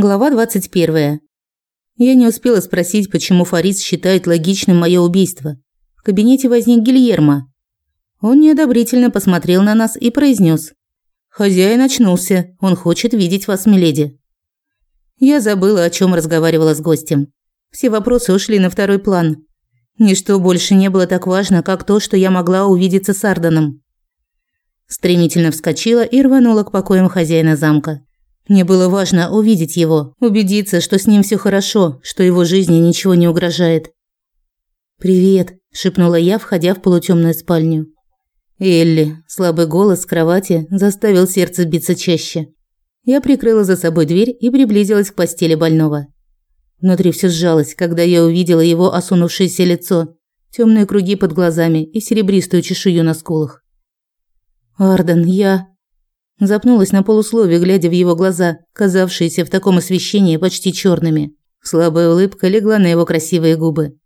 Глава 21. Я не успела спросить, почему Фарис считает логичным мое убийство. В кабинете возник Гильермо. Он неодобрительно посмотрел на нас и произнес: "Хозяин очнулся. Он хочет видеть вас, миледи". Я забыла, о чем разговаривала с гостем. Все вопросы ушли на второй план. Ничто больше не было так важно, как то, что я могла увидеться с Арданом. Стремительно вскочила и рванула к покоям хозяина замка. Мне было важно увидеть его, убедиться, что с ним все хорошо, что его жизни ничего не угрожает. «Привет», – шепнула я, входя в полутемную спальню. Элли, слабый голос с кровати заставил сердце биться чаще. Я прикрыла за собой дверь и приблизилась к постели больного. Внутри все сжалось, когда я увидела его осунувшееся лицо, темные круги под глазами и серебристую чешую на скулах. «Арден, я...» Запнулась на полуслове, глядя в его глаза, казавшиеся в таком освещении почти черными. Слабая улыбка легла на его красивые губы.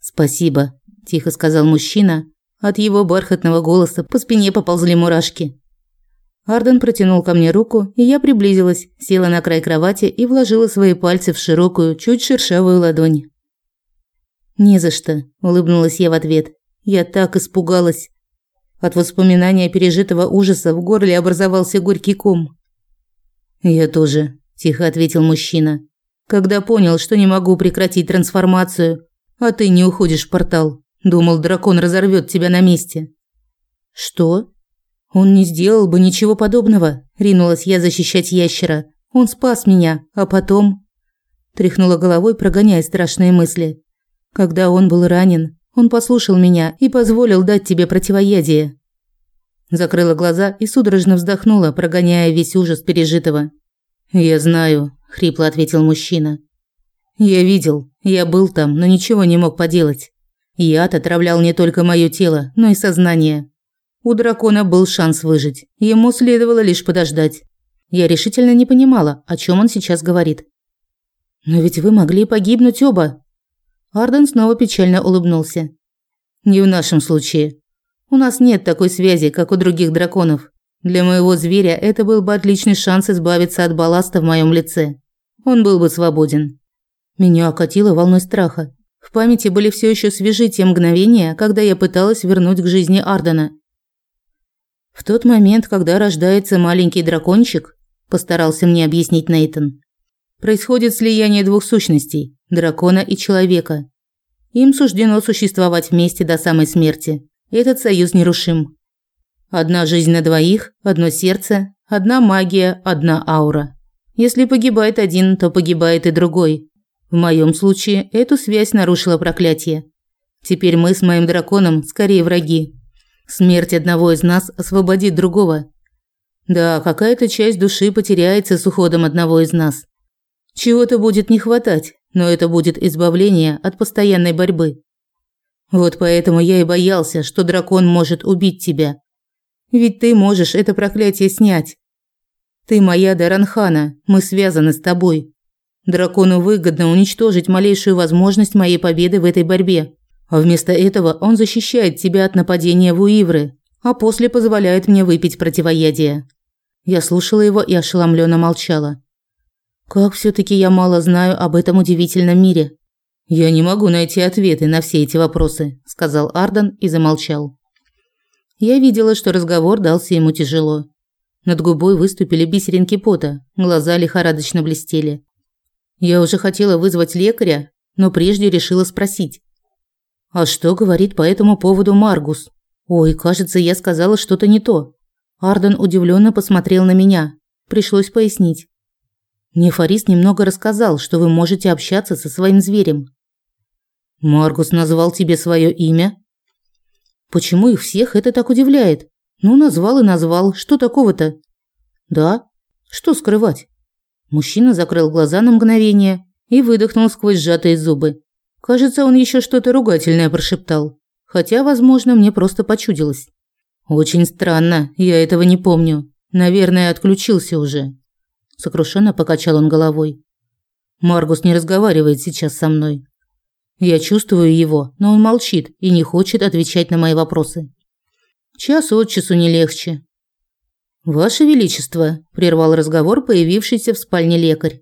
«Спасибо», – тихо сказал мужчина. От его бархатного голоса по спине поползли мурашки. Арден протянул ко мне руку, и я приблизилась, села на край кровати и вложила свои пальцы в широкую, чуть шершавую ладонь. «Не за что», – улыбнулась я в ответ. «Я так испугалась. От воспоминания пережитого ужаса в горле образовался горький ком. «Я тоже», – тихо ответил мужчина. «Когда понял, что не могу прекратить трансформацию, а ты не уходишь в портал. Думал, дракон разорвет тебя на месте». «Что?» «Он не сделал бы ничего подобного», – ринулась я защищать ящера. «Он спас меня, а потом...» Тряхнула головой, прогоняя страшные мысли. Когда он был ранен, он послушал меня и позволил дать тебе противоядие. Закрыла глаза и судорожно вздохнула, прогоняя весь ужас пережитого. Я знаю, хрипло ответил мужчина. Я видел, я был там, но ничего не мог поделать. Яд отравлял не только мое тело, но и сознание. У дракона был шанс выжить. Ему следовало лишь подождать. Я решительно не понимала, о чем он сейчас говорит. Но ведь вы могли погибнуть оба, Арден снова печально улыбнулся. Не в нашем случае. У нас нет такой связи, как у других драконов. Для моего зверя это был бы отличный шанс избавиться от балласта в моем лице. Он был бы свободен. Меня окатило волной страха. В памяти были все еще свежи те мгновения, когда я пыталась вернуть к жизни Ардена. В тот момент, когда рождается маленький дракончик, постарался мне объяснить Нейтон. Происходит слияние двух сущностей дракона и человека. Им суждено существовать вместе до самой смерти. Этот союз нерушим. Одна жизнь на двоих, одно сердце, одна магия, одна аура. Если погибает один, то погибает и другой. В моем случае эту связь нарушило проклятие. Теперь мы с моим драконом скорее враги. Смерть одного из нас освободит другого. Да, какая-то часть души потеряется с уходом одного из нас. Чего-то будет не хватать, но это будет избавление от постоянной борьбы. Вот поэтому я и боялся, что дракон может убить тебя. Ведь ты можешь это проклятие снять. Ты моя Даранхана, мы связаны с тобой. Дракону выгодно уничтожить малейшую возможность моей победы в этой борьбе. А вместо этого он защищает тебя от нападения Вуивры, а после позволяет мне выпить противоядие. Я слушала его и ошеломленно молчала. Как все таки я мало знаю об этом удивительном мире. Я не могу найти ответы на все эти вопросы, сказал Ардан и замолчал. Я видела, что разговор дался ему тяжело. Над губой выступили бисеринки пота, глаза лихорадочно блестели. Я уже хотела вызвать лекаря, но прежде решила спросить: "А что говорит по этому поводу Маргус?" Ой, кажется, я сказала что-то не то. Ардан удивленно посмотрел на меня. Пришлось пояснить. Нефарис немного рассказал, что вы можете общаться со своим зверем. Маргус назвал тебе свое имя? Почему их всех это так удивляет? Ну, назвал и назвал. Что такого-то? Да? Что скрывать? Мужчина закрыл глаза на мгновение и выдохнул сквозь сжатые зубы. Кажется, он еще что-то ругательное прошептал. Хотя, возможно, мне просто почудилось. Очень странно, я этого не помню. Наверное, отключился уже. Сокрушенно покачал он головой. Маргус не разговаривает сейчас со мной. Я чувствую его, но он молчит и не хочет отвечать на мои вопросы. Час от часу не легче. Ваше величество, прервал разговор появившийся в спальне лекарь.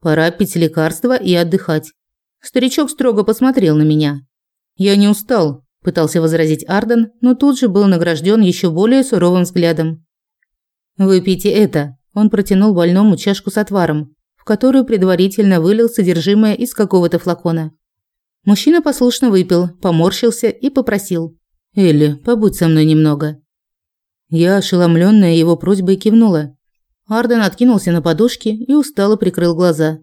Пора пить лекарства и отдыхать. Старичок строго посмотрел на меня. Я не устал, пытался возразить Арден, но тут же был награжден еще более суровым взглядом. Выпейте это. Он протянул больному чашку с отваром, в которую предварительно вылил содержимое из какого-то флакона. Мужчина послушно выпил, поморщился и попросил: "Элли, побудь со мной немного". Я, ошеломленная его просьбой, кивнула. Арден откинулся на подушке и устало прикрыл глаза.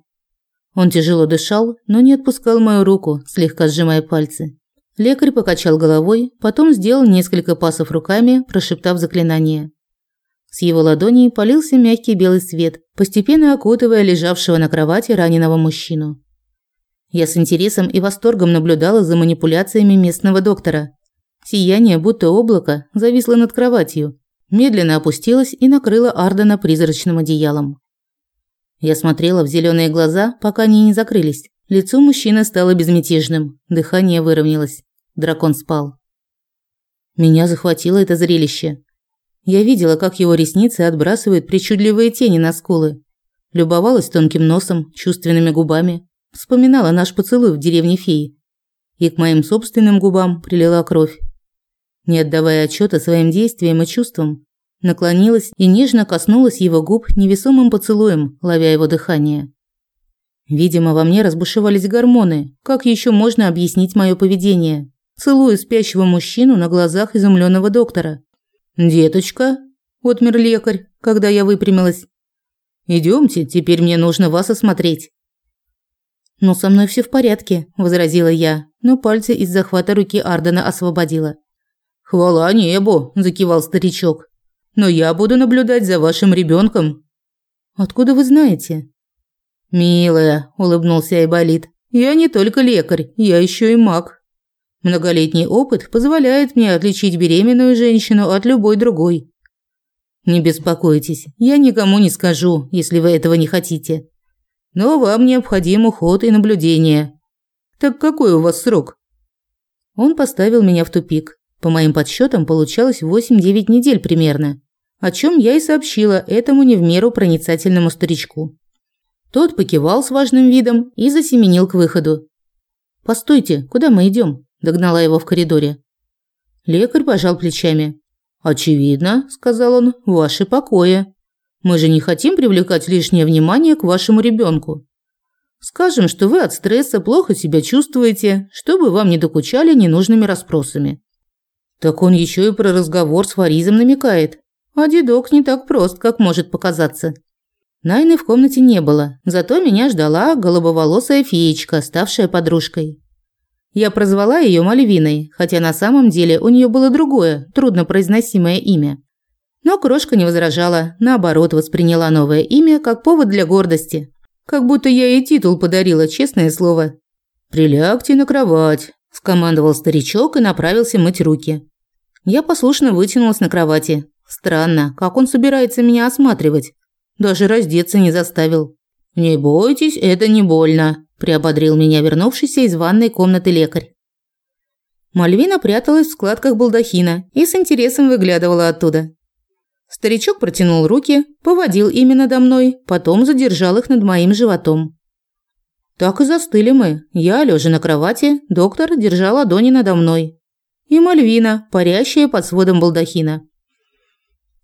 Он тяжело дышал, но не отпускал мою руку, слегка сжимая пальцы. Лекарь покачал головой, потом сделал несколько пасов руками, прошептав заклинание. С его ладоней полился мягкий белый свет, постепенно окутывая лежавшего на кровати раненого мужчину. Я с интересом и восторгом наблюдала за манипуляциями местного доктора. Сияние, будто облако, зависло над кроватью, медленно опустилась и накрыла Ардена призрачным одеялом. Я смотрела в зеленые глаза, пока они не закрылись. Лицо мужчины стало безмятежным, дыхание выровнялось. Дракон спал. Меня захватило это зрелище. Я видела, как его ресницы отбрасывают причудливые тени на скулы. Любовалась тонким носом, чувственными губами. Вспоминала наш поцелуй в деревне феи. И к моим собственным губам прилила кровь не отдавая отчета своим действиям и чувствам, наклонилась и нежно коснулась его губ невесомым поцелуем, ловя его дыхание. Видимо, во мне разбушевались гормоны. Как еще можно объяснить мое поведение? Целую спящего мужчину на глазах изумленного доктора. «Деточка», – отмер лекарь, когда я выпрямилась. Идемте, теперь мне нужно вас осмотреть». «Но со мной все в порядке», – возразила я, но пальцы из захвата руки Ардена освободила. «Хвала небу!» – закивал старичок. «Но я буду наблюдать за вашим ребенком. «Откуда вы знаете?» «Милая», – улыбнулся Айболит, – «я не только лекарь, я еще и маг. Многолетний опыт позволяет мне отличить беременную женщину от любой другой. Не беспокойтесь, я никому не скажу, если вы этого не хотите. Но вам необходим уход и наблюдение. Так какой у вас срок?» Он поставил меня в тупик. По моим подсчетам, получалось 8-9 недель примерно, о чем я и сообщила этому не в меру проницательному старичку. Тот покивал с важным видом и засеменил к выходу. «Постойте, куда мы идем? Догнала его в коридоре. Лекарь пожал плечами. «Очевидно», – сказал он, – «ваши покои. Мы же не хотим привлекать лишнее внимание к вашему ребенку. Скажем, что вы от стресса плохо себя чувствуете, чтобы вам не докучали ненужными расспросами. Так он еще и про разговор с Фаризом намекает. А дедок не так прост, как может показаться. Найны в комнате не было, зато меня ждала голубоволосая феечка, ставшая подружкой. Я прозвала ее Мальвиной, хотя на самом деле у нее было другое, труднопроизносимое имя. Но крошка не возражала, наоборот, восприняла новое имя как повод для гордости. Как будто я ей титул подарила, честное слово. «Прилягте на кровать», – скомандовал старичок и направился мыть руки. Я послушно вытянулась на кровати. Странно, как он собирается меня осматривать. Даже раздеться не заставил. «Не бойтесь, это не больно», – приободрил меня вернувшийся из ванной комнаты лекарь. Мальвина пряталась в складках балдахина и с интересом выглядывала оттуда. Старичок протянул руки, поводил ими надо мной, потом задержал их над моим животом. Так и застыли мы. Я, лежа на кровати, доктор держал ладони надо мной, и Мальвина, парящая под сводом балдахина.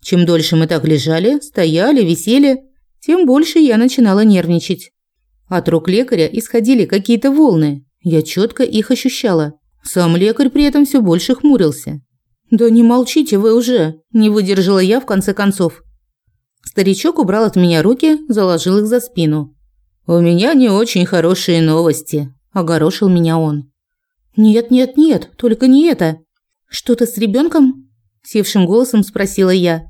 Чем дольше мы так лежали, стояли, висели, тем больше я начинала нервничать. От рук лекаря исходили какие-то волны. Я четко их ощущала. Сам лекарь при этом все больше хмурился. «Да не молчите вы уже!» – не выдержала я в конце концов. Старичок убрал от меня руки, заложил их за спину. «У меня не очень хорошие новости», – огорошил меня он. «Нет, нет, нет, только не это. Что-то с ребенком? севшим голосом спросила я.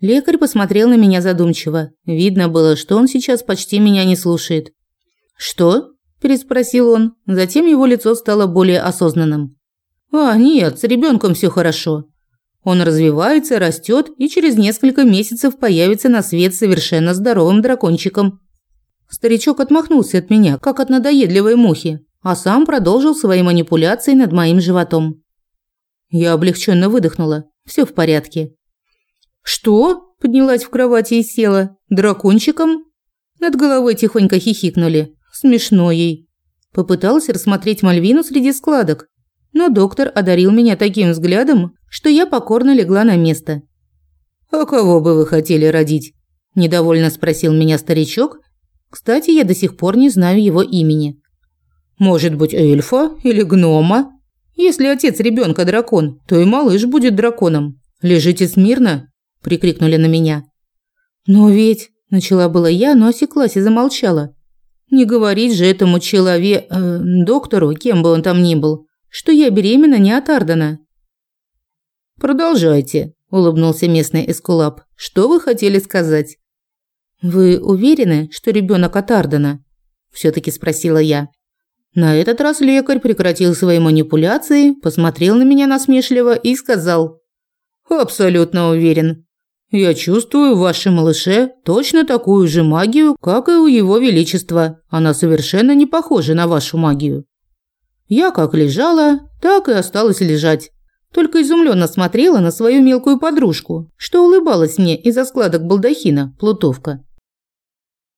Лекарь посмотрел на меня задумчиво. Видно было, что он сейчас почти меня не слушает. «Что?» – переспросил он. Затем его лицо стало более осознанным. «А, нет, с ребенком все хорошо. Он развивается, растет и через несколько месяцев появится на свет совершенно здоровым дракончиком». Старичок отмахнулся от меня, как от надоедливой мухи а сам продолжил свои манипуляции над моим животом. Я облегченно выдохнула. Все в порядке. «Что?» – поднялась в кровати и села. «Дракончиком?» Над головой тихонько хихикнули. Смешно ей. Попыталась рассмотреть Мальвину среди складок, но доктор одарил меня таким взглядом, что я покорно легла на место. «А кого бы вы хотели родить?» – недовольно спросил меня старичок. Кстати, я до сих пор не знаю его имени. «Может быть, эльфа или гнома? Если отец ребенка дракон, то и малыш будет драконом. Лежите смирно!» – прикрикнули на меня. «Но ведь...» – начала была я, но осеклась и замолчала. Не говорить же этому человеку, э, доктору, кем бы он там ни был, что я беременна не от Ардена. Продолжайте, улыбнулся местный эскулап. Что вы хотели сказать? Вы уверены, что ребенок от Ардена? все таки спросила я. На этот раз лекарь прекратил свои манипуляции, посмотрел на меня насмешливо и сказал: "Абсолютно уверен. Я чувствую в вашем малыше точно такую же магию, как и у его величества. Она совершенно не похожа на вашу магию. Я как лежала, так и осталась лежать. Только изумленно смотрела на свою мелкую подружку, что улыбалась мне из-за складок балдахина, плутовка.